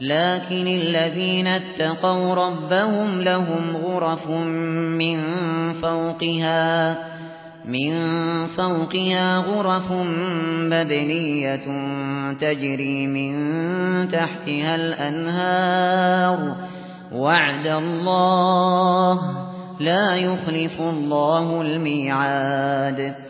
لكن الذين اتقوا ربهم لهم غرف من فوقها من فوقها غرف مبنية تجري من تحتها الأنهار. وعد الله لا يخلف الله الميعاد.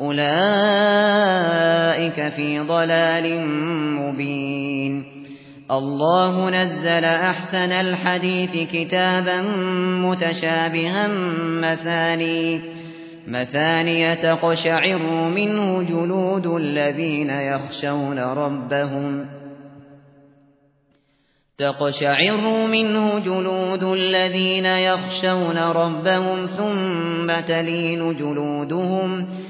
أولئك في ضلال مبين. الله نزل أحسن الحديث كتابا متشابها مثاني. مثاني تقشعر منه جلود الذين يخشون ربهم. تقشعر منه جلود الذين يخشون ربهم ثم تلين جلودهم. ثم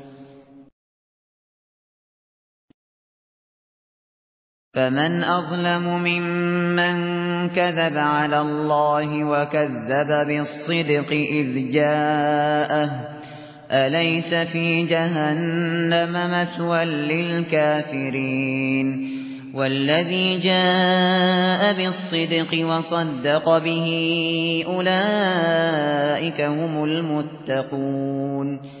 فمن أظلم ممن كذب على الله وكذب بالصدق إذ جاءه أليس في جهنم مثوى للكافرين والذي جاء بالصدق وصدق به أولئك هم المتقون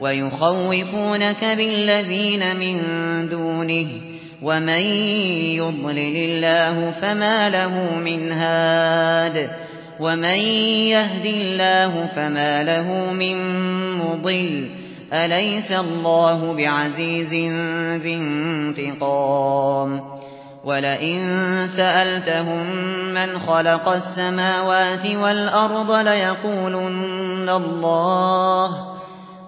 ويخوفونك بالذين من دونه ومن يضلل الله فما له من هاد ومن يهدي الله فما له من مضل أليس الله بعزيز ذي انتقام ولئن سألتهم من خلق السماوات والأرض ليقولن الله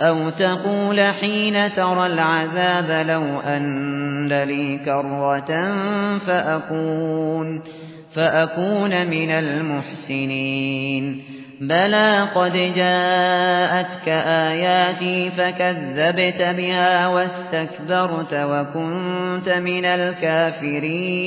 أو تقول حين ترى العذاب لو أن لي كرة فأكون فأكون من المحسنين بلى قد جاءتك آياتي فكذبت بها واستكبرت وكنت من الكافرين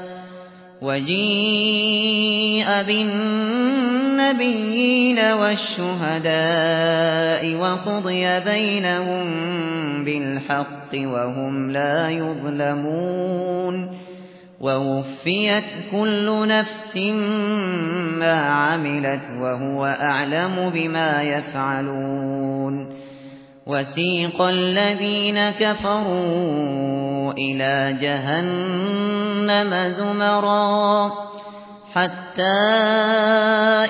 وجيء بالنبيين النبيين والشهداء وقضي بينهم بالحق وهم لا يظلمون ووفيت كل نفس ما عملت وهو أعلم بما يفعلون وسيق الذين كفروا إلى جهنم زمرا حتى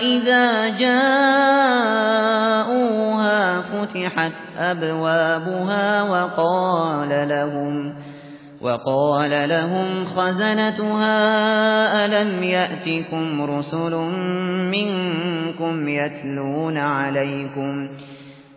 إذا جاءوها فتحت أبوابها وقال لهم وقال لهم خزنتها ألم يأتكم رسل منكم يتلون عليكم